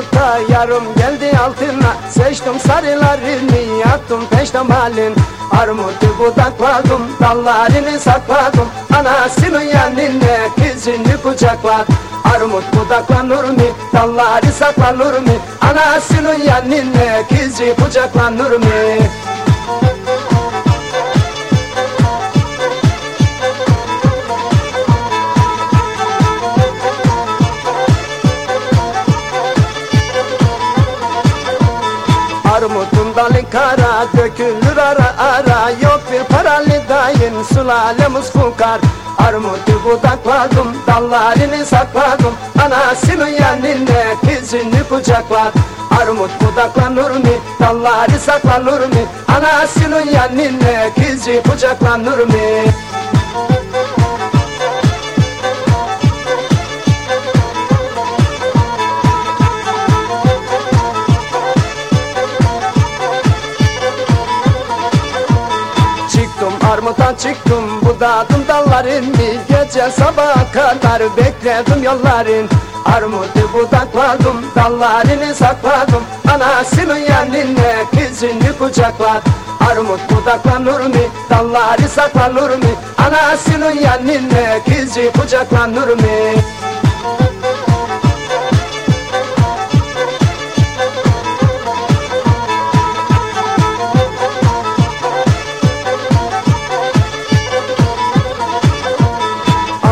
armutta yarım geldi altına. Seçtim sarılarını yattım peştemalin Armutu budakladım dallarını sakladım. Anasının yanına kızını kucaklat Armut budaklanır mı dalları saklanır mı? Anasının yanına kızı kucaklanır mı Dalı kara dökülür ara ara. Yok bir paralı dayın sulalemiz fukar Armutu budakladım dallarını sakladım. Anasının yanında kızını kucaklat Armut budaklanır mı dalları saklanır mı? Anasının yanında kızı kucaklanır mı Armuta çıktım budadım dallarını. Gece sabaha kadar bekledim yolların. Armutu budakladım dallarını sakladım. Anasının yanına kızını kucaklat Armut budaklanır mı dalları saklanır mı? Anasının yanına kızı kucaklanır mı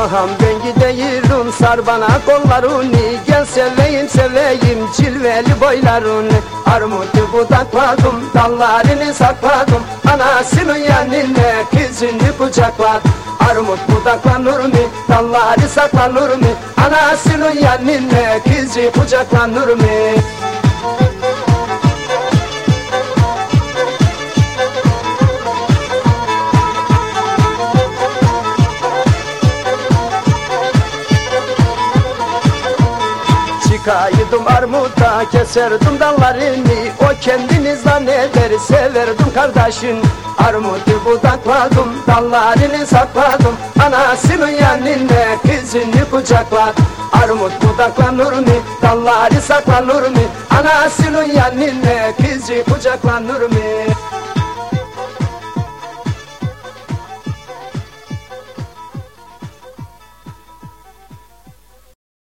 Aham ben gideyim sar bana kollarını Gel seveyim seveyim cilveli boylarını. Armutu budakladım dallarını sakladım Anasının yanına kızını kucaklat Armut budaklanır mı dalları saklanır mı Anasının yanına kızı kucaklanır mı Çıkaydım armuta keserdim dallarını. O kendini zanneder severdim kardeşin. Armutu budakladım dallarını sakladım. Anasının yanına kızını kucaklat Armut budaklanır mı dalları saklanır mı? Anasının yanına kızı kucaklanır mı